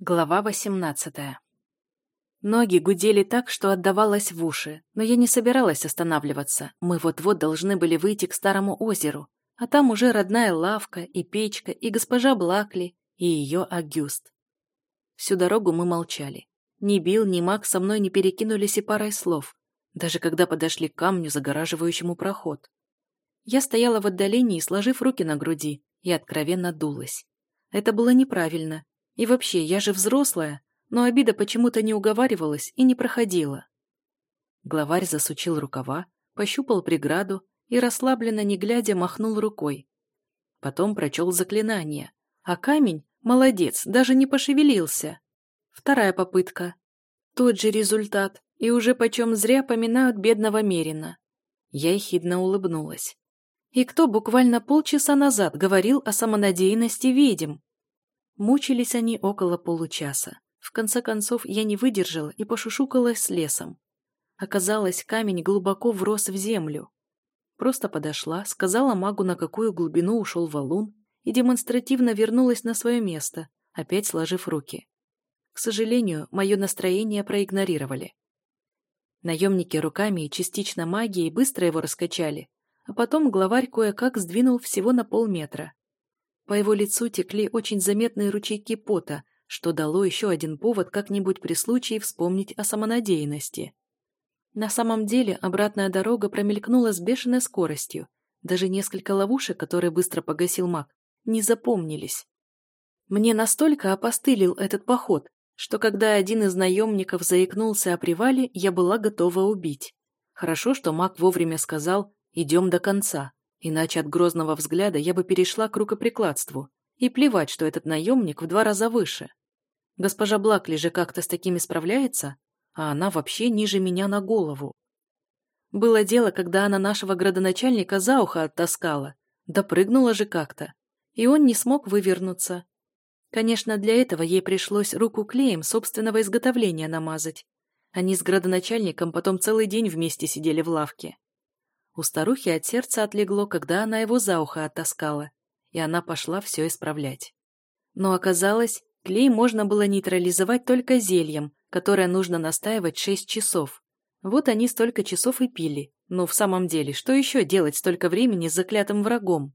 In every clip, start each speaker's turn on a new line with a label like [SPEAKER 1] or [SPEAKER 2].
[SPEAKER 1] Глава восемнадцатая. Ноги гудели так, что отдавалось в уши, но я не собиралась останавливаться. Мы вот-вот должны были выйти к старому озеру, а там уже родная лавка и печка, и госпожа Блакли, и ее Агюст. Всю дорогу мы молчали. Ни Билл, ни Мак со мной не перекинулись и парой слов, даже когда подошли к камню, загораживающему проход. Я стояла в отдалении, сложив руки на груди, и откровенно дулась. Это было неправильно, и вообще, я же взрослая, но обида почему-то не уговаривалась и не проходила. Главарь засучил рукава, пощупал преграду и, расслабленно не глядя, махнул рукой. Потом прочел заклинание, а камень, молодец, даже не пошевелился. Вторая попытка. Тот же результат, и уже почем зря поминают бедного Мерина. Я ехидно улыбнулась. И кто буквально полчаса назад говорил о самонадеянности ведьм? Мучились они около получаса. В конце концов, я не выдержала и пошушукалась с лесом. Оказалось, камень глубоко врос в землю. Просто подошла, сказала магу, на какую глубину ушел валун, и демонстративно вернулась на свое место, опять сложив руки. К сожалению, мое настроение проигнорировали. Наемники руками и частично магией быстро его раскачали, а потом главарь кое-как сдвинул всего на полметра. По его лицу текли очень заметные ручейки пота, что дало еще один повод как-нибудь при случае вспомнить о самонадеянности. На самом деле обратная дорога промелькнула с бешеной скоростью. Даже несколько ловушек, которые быстро погасил маг, не запомнились. Мне настолько опостылил этот поход, что когда один из наемников заикнулся о привале, я была готова убить. Хорошо, что маг вовремя сказал «идем до конца», Иначе от грозного взгляда я бы перешла к рукоприкладству. И плевать, что этот наемник в два раза выше. Госпожа Блакли же как-то с такими справляется, а она вообще ниже меня на голову. Было дело, когда она нашего градоначальника за ухо оттаскала, допрыгнула же как-то, и он не смог вывернуться. Конечно, для этого ей пришлось руку клеем собственного изготовления намазать. Они с градоначальником потом целый день вместе сидели в лавке. У старухи от сердца отлегло, когда она его за ухо оттаскала, и она пошла все исправлять. Но оказалось, клей можно было нейтрализовать только зельем, которое нужно настаивать 6 часов. Вот они столько часов и пили. Но в самом деле, что еще делать столько времени с заклятым врагом?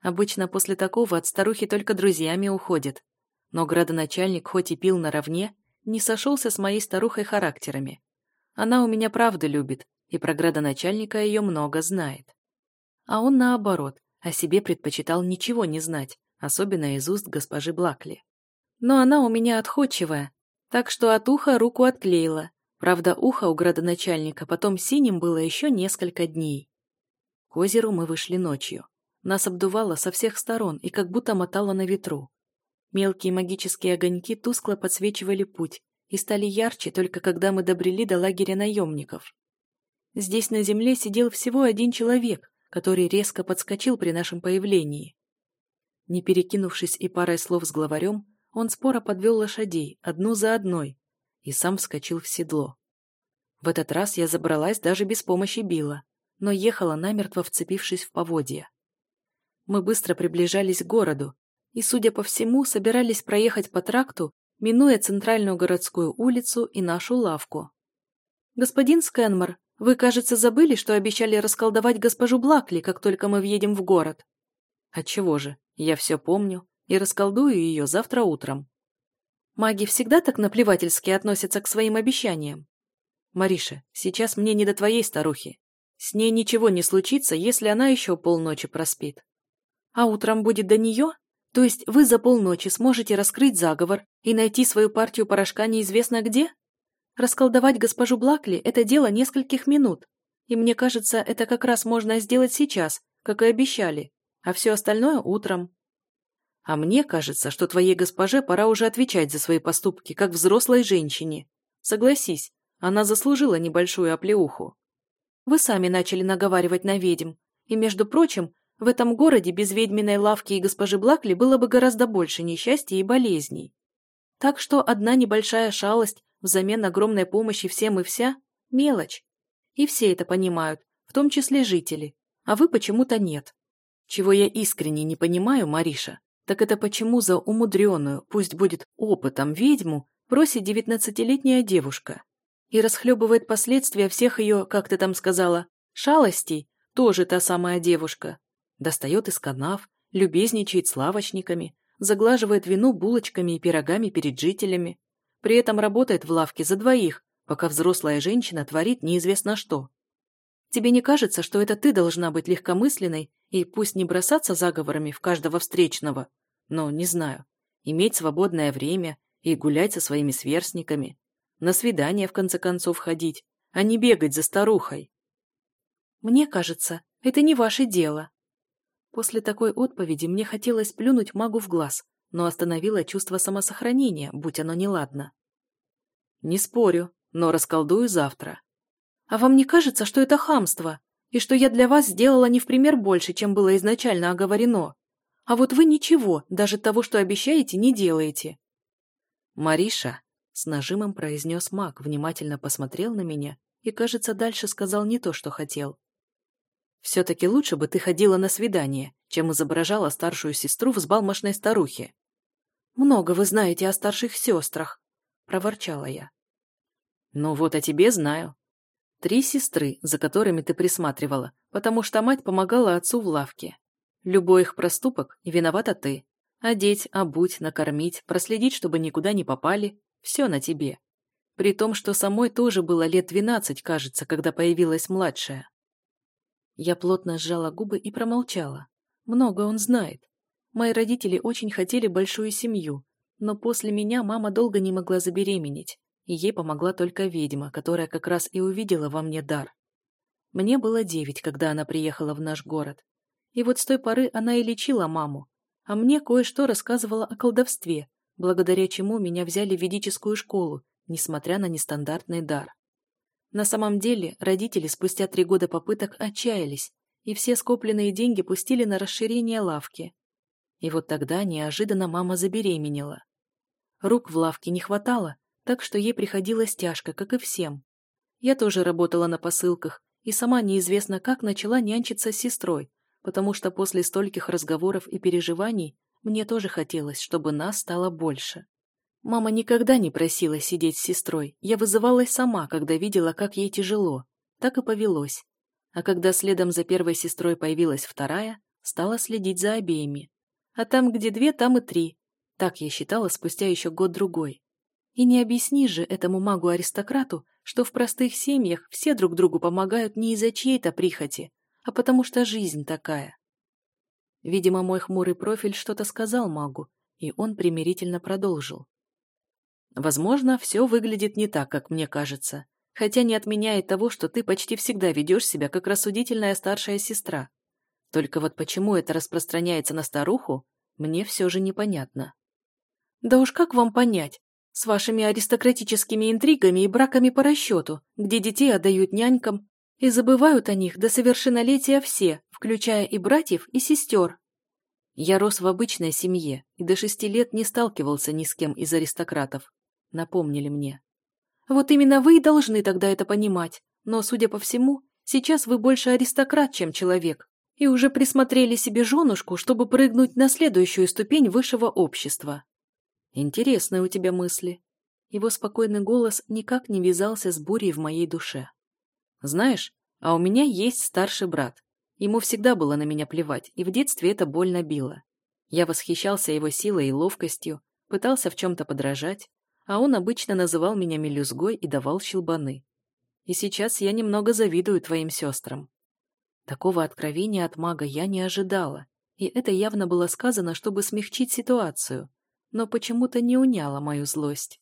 [SPEAKER 1] Обычно после такого от старухи только друзьями уходят. Но градоначальник хоть и пил наравне, не сошелся с моей старухой характерами. Она у меня правду любит, и про градоначальника ее много знает. А он, наоборот, о себе предпочитал ничего не знать, особенно из уст госпожи Блакли. Но она у меня отходчивая, так что от уха руку отклеила. Правда, ухо у градоначальника потом синим было еще несколько дней. К озеру мы вышли ночью. Нас обдувало со всех сторон и как будто мотало на ветру. Мелкие магические огоньки тускло подсвечивали путь и стали ярче только когда мы добрели до лагеря наемников. Здесь на земле сидел всего один человек, который резко подскочил при нашем появлении. Не перекинувшись и парой слов с главарем, он споро подвел лошадей, одну за одной, и сам вскочил в седло. В этот раз я забралась даже без помощи Билла, но ехала намертво вцепившись в поводья. Мы быстро приближались к городу, и, судя по всему, собирались проехать по тракту, минуя центральную городскую улицу и нашу лавку. «Господин Скенмор, вы, кажется, забыли, что обещали расколдовать госпожу Блакли, как только мы въедем в город. Отчего же? Я все помню и расколдую ее завтра утром. Маги всегда так наплевательски относятся к своим обещаниям. Мариша, сейчас мне не до твоей старухи. С ней ничего не случится, если она еще полночи проспит. А утром будет до нее? То есть вы за полночи сможете раскрыть заговор и найти свою партию порошка неизвестно где? Расколдовать госпожу Блакли – это дело нескольких минут. И мне кажется, это как раз можно сделать сейчас, как и обещали, а все остальное утром. А мне кажется, что твоей госпоже пора уже отвечать за свои поступки, как взрослой женщине. Согласись, она заслужила небольшую оплеуху. Вы сами начали наговаривать на ведьм. И, между прочим, в этом городе без ведьминой лавки и госпожи Блакли было бы гораздо больше несчастья и болезней. Так что одна небольшая шалость взамен огромной помощи всем и вся – мелочь. И все это понимают, в том числе жители, а вы почему-то нет. Чего я искренне не понимаю, Мариша, Так это почему за умудренную, пусть будет опытом ведьму, просит девятнадцатилетняя девушка? И расхлебывает последствия всех ее, как ты там сказала, шалостей, тоже та самая девушка. Достает из канав, любезничает с лавочниками, заглаживает вину булочками и пирогами перед жителями. При этом работает в лавке за двоих, пока взрослая женщина творит неизвестно что. Тебе не кажется, что это ты должна быть легкомысленной и пусть не бросаться заговорами в каждого встречного, но, не знаю, иметь свободное время и гулять со своими сверстниками, на свидание, в конце концов, ходить, а не бегать за старухой? Мне кажется, это не ваше дело, После такой отповеди мне хотелось плюнуть магу в глаз, но остановило чувство самосохранения, будь оно неладно. «Не спорю, но расколдую завтра». «А вам не кажется, что это хамство? И что я для вас сделала не в пример больше, чем было изначально оговорено? А вот вы ничего, даже того, что обещаете, не делаете».
[SPEAKER 2] «Мариша», — с нажимом произнес маг, внимательно посмотрел на меня и, кажется, дальше сказал не то, что хотел. Все-таки лучше бы ты ходила на свидание, чем изображала старшую сестру взбалмошной старухи.
[SPEAKER 1] «Много вы знаете о старших сестрах», — проворчала я.
[SPEAKER 2] «Ну вот о тебе знаю. Три сестры, за которыми ты присматривала, потому что мать помогала отцу в лавке. Любой их проступок — виновата ты. Одеть, обуть, накормить, проследить, чтобы никуда не попали — все на тебе. При том, что самой тоже было лет двенадцать, кажется, когда появилась младшая. Я плотно сжала губы и промолчала. Много он знает. Мои родители очень хотели большую семью, но после меня мама долго не могла забеременеть, и ей помогла только ведьма, которая как раз и увидела во мне дар. Мне было девять, когда она приехала в наш город. И вот с той поры она и лечила маму, а мне кое-что рассказывала о колдовстве, благодаря чему меня взяли в ведическую школу, несмотря на нестандартный дар. На самом деле, родители спустя три года попыток отчаялись, и все скопленные деньги пустили на расширение лавки. И вот тогда неожиданно мама забеременела. Рук в лавке не хватало, так что ей приходилось тяжко, как и всем. Я тоже работала на посылках, и сама неизвестно как начала нянчиться с сестрой, потому что после стольких разговоров и переживаний мне тоже хотелось, чтобы нас стало больше. Мама никогда не просила сидеть с сестрой. Я вызывалась сама, когда видела, как ей тяжело. Так и повелось. А когда следом за первой сестрой появилась вторая, стала следить за обеими. А там, где две, там и три. Так я считала спустя еще год-другой. И не объясни же этому магу-аристократу, что в простых семьях все друг другу помогают не из-за чьей-то прихоти, а потому что жизнь такая. Видимо, мой хмурый профиль что-то сказал магу, и он примирительно продолжил. Возможно, все выглядит не так, как мне кажется, хотя не отменяет того, что ты почти всегда ведешь себя как рассудительная старшая сестра. Только вот почему это распространяется на старуху, мне все же непонятно. Да уж как вам понять? С вашими аристократическими интригами и браками по расчету, где детей отдают нянькам и забывают о них до совершеннолетия все, включая и братьев, и сестер. Я рос в обычной семье и до шести лет не сталкивался ни с кем из аристократов напомнили мне. Вот именно вы и должны тогда это понимать, но, судя по всему, сейчас вы больше аристократ, чем человек, и уже присмотрели себе женушку, чтобы прыгнуть на следующую ступень высшего общества. Интересные у тебя мысли. Его спокойный голос никак не вязался с бурей в моей душе. Знаешь, а у меня есть старший брат. Ему всегда было на меня плевать, и в детстве это больно било. Я восхищался его силой и ловкостью, пытался в чем-то подражать, а он обычно называл меня мелюзгой и давал щелбаны. И сейчас я немного завидую твоим сестрам. Такого откровения от мага я не ожидала, и это явно было сказано, чтобы смягчить ситуацию, но почему-то не уняло мою злость.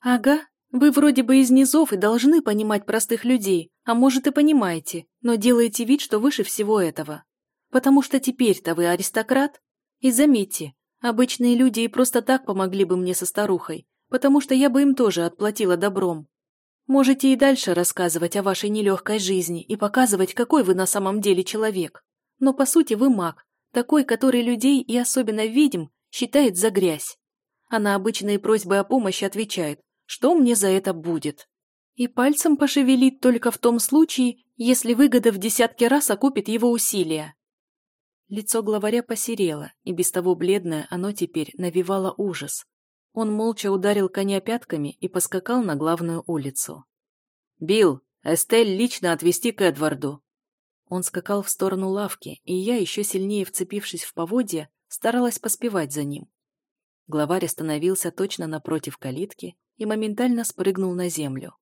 [SPEAKER 2] «Ага, вы вроде бы из низов и должны понимать простых людей, а может и понимаете, но делаете вид, что выше всего этого. Потому что теперь-то вы аристократ. И заметьте, обычные люди и просто так помогли бы мне со старухой, потому что я бы им тоже отплатила добром. Можете и дальше рассказывать о вашей нелегкой жизни и показывать, какой вы на самом деле человек. Но по сути вы маг, такой, который людей и особенно ведьм считает за грязь. А на обычные просьбы о помощи отвечает, что мне за это будет. И пальцем пошевелит только в том случае, если выгода в десятки раз окупит его усилия.
[SPEAKER 1] Лицо главаря посерело, и без того бледное оно теперь навевало ужас. Он молча ударил коня пятками и поскакал на главную улицу.
[SPEAKER 2] «Билл, Эстель лично отвезти к Эдварду!»
[SPEAKER 1] Он скакал в сторону лавки, и я, еще сильнее вцепившись в поводья, старалась поспевать за ним. Главарь остановился точно напротив калитки и моментально спрыгнул на землю.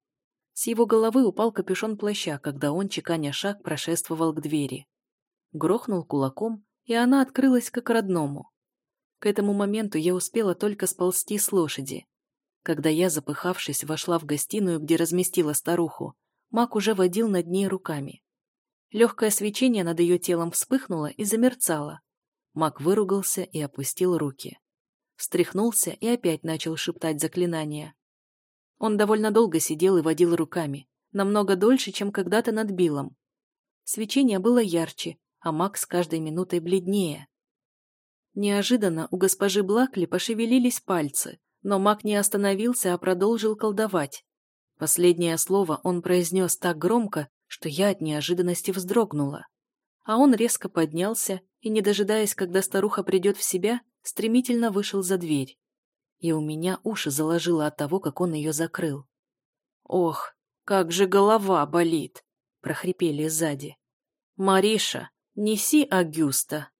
[SPEAKER 1] С его головы упал капюшон плаща, когда он, чеканя шаг, прошествовал к двери. Грохнул кулаком, и она открылась как родному. К этому моменту я успела только сползти с лошади. Когда я, запыхавшись, вошла в гостиную, где разместила старуху, маг уже водил над ней руками. Легкое свечение над ее телом вспыхнуло и замерцало. Маг выругался и опустил руки. Встряхнулся и опять начал шептать заклинания. Он довольно долго сидел и водил руками, намного дольше, чем когда-то над Биллом. Свечение было ярче, а маг с каждой минутой бледнее. Неожиданно у госпожи Блакли пошевелились пальцы, но маг не остановился, а продолжил колдовать. Последнее слово он произнес так громко, что я от неожиданности вздрогнула. А он резко поднялся и, не дожидаясь, когда старуха придет в себя, стремительно вышел за дверь и у меня уши заложило от того, как он ее закрыл. «Ох, как же голова болит!» — прохрипели сзади. «Мариша, неси Агюста!»